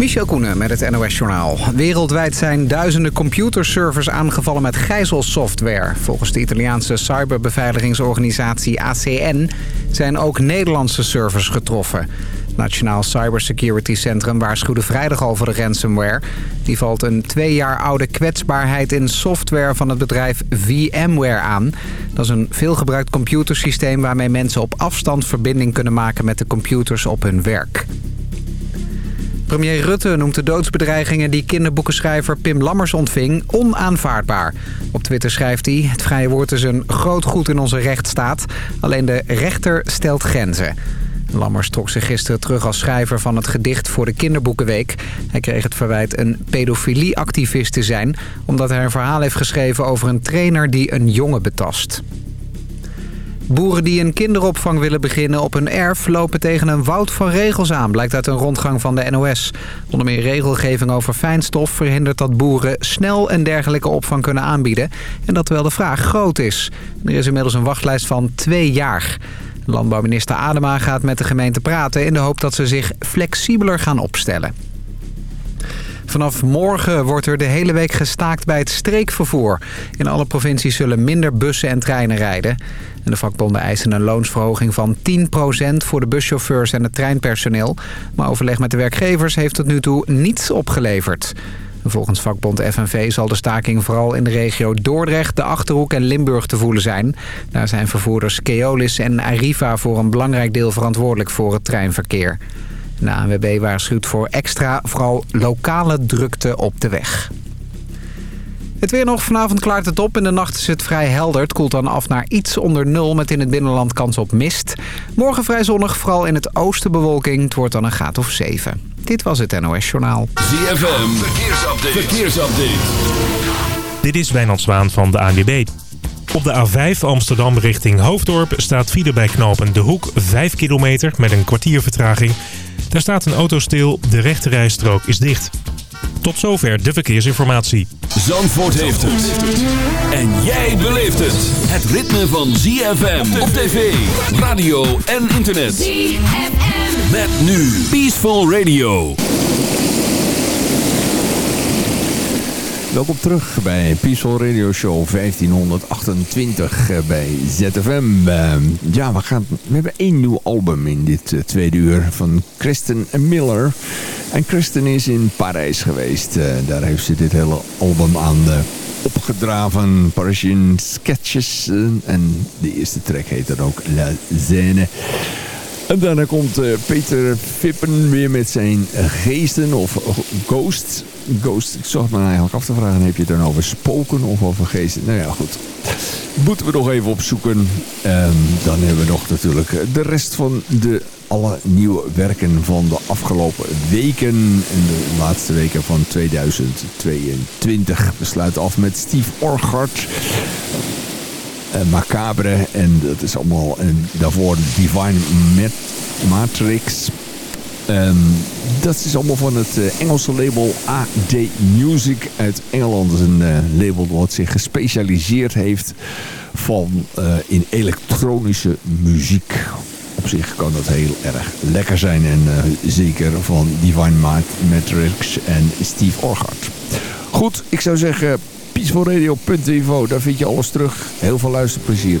Michel Koenen met het NOS-journaal. Wereldwijd zijn duizenden computerservers aangevallen met gijzelsoftware. Volgens de Italiaanse cyberbeveiligingsorganisatie ACN zijn ook Nederlandse servers getroffen. Nationaal Cybersecurity Centrum waarschuwde vrijdag over de ransomware. Die valt een twee jaar oude kwetsbaarheid in software van het bedrijf VMware aan. Dat is een veelgebruikt computersysteem waarmee mensen op afstand verbinding kunnen maken met de computers op hun werk. Premier Rutte noemt de doodsbedreigingen die kinderboekenschrijver Pim Lammers ontving onaanvaardbaar. Op Twitter schrijft hij, het vrije woord is een groot goed in onze rechtsstaat. Alleen de rechter stelt grenzen. Lammers trok zich gisteren terug als schrijver van het gedicht voor de Kinderboekenweek. Hij kreeg het verwijt een pedofilieactivist te zijn... omdat hij een verhaal heeft geschreven over een trainer die een jongen betast. Boeren die een kinderopvang willen beginnen op hun erf... lopen tegen een woud van regels aan, blijkt uit een rondgang van de NOS. Onder meer regelgeving over fijnstof verhindert dat boeren... snel een dergelijke opvang kunnen aanbieden. En dat terwijl de vraag groot is. Er is inmiddels een wachtlijst van twee jaar. Landbouwminister Adema gaat met de gemeente praten... in de hoop dat ze zich flexibeler gaan opstellen. Vanaf morgen wordt er de hele week gestaakt bij het streekvervoer. In alle provincies zullen minder bussen en treinen rijden. En de vakbonden eisen een loonsverhoging van 10% voor de buschauffeurs en het treinpersoneel. Maar overleg met de werkgevers heeft tot nu toe niets opgeleverd. Volgens vakbond FNV zal de staking vooral in de regio Dordrecht, de Achterhoek en Limburg te voelen zijn. Daar zijn vervoerders Keolis en Arriva voor een belangrijk deel verantwoordelijk voor het treinverkeer. De ANWB waarschuwt voor extra, vooral lokale drukte op de weg. Het weer nog. Vanavond klaart het op. In de nacht is het vrij helder. Het koelt dan af naar iets onder nul met in het binnenland kans op mist. Morgen vrij zonnig, vooral in het oosten bewolking. Het wordt dan een graad of 7. Dit was het NOS Journaal. ZFM. Verkeersupdate. Verkeersupdate. Dit is Wijnand Zwaan van de ANWB. Op de A5 Amsterdam richting Hoofddorp staat file bij knopen De Hoek 5 kilometer met een kwartier vertraging. Daar staat een auto stil, de rechterrijstrook is dicht. Tot zover de verkeersinformatie. Zandvoort heeft het. En jij beleeft het. Het ritme van ZFM op tv, radio en internet. ZFM. Met nu Peaceful Radio. Welkom terug bij Peaceful Radio Show 1528 bij ZFM. Uh, ja, we, gaan, we hebben één nieuw album in dit uh, tweede uur van Kristen Miller. En Kristen is in Parijs geweest. Uh, daar heeft ze dit hele album aan opgedraven. Parisian Sketches. en de eerste track heet dan ook La Zene. En daarna komt Peter Vippen weer met zijn geesten of ghosts. Ghost, ik zocht me eigenlijk af te vragen, heb je het dan over spoken of over geesten? Nou ja, goed. Moeten we nog even opzoeken. En dan hebben we nog natuurlijk de rest van de alle nieuwe werken van de afgelopen weken. En de laatste weken van 2022. We sluiten af met Steve Orchard. Uh, Macabre. En dat is allemaal... En daarvoor Divine Matrix. Um, dat is allemaal van het uh, Engelse label AD Music uit Engeland. Een uh, label wat zich gespecialiseerd heeft van, uh, in elektronische muziek. Op zich kan dat heel erg lekker zijn. En zeker van Divine Matrix en Steve Orchard. Goed, ik zou zeggen peacefulradio.info. Daar vind je alles terug. Heel veel luisterplezier.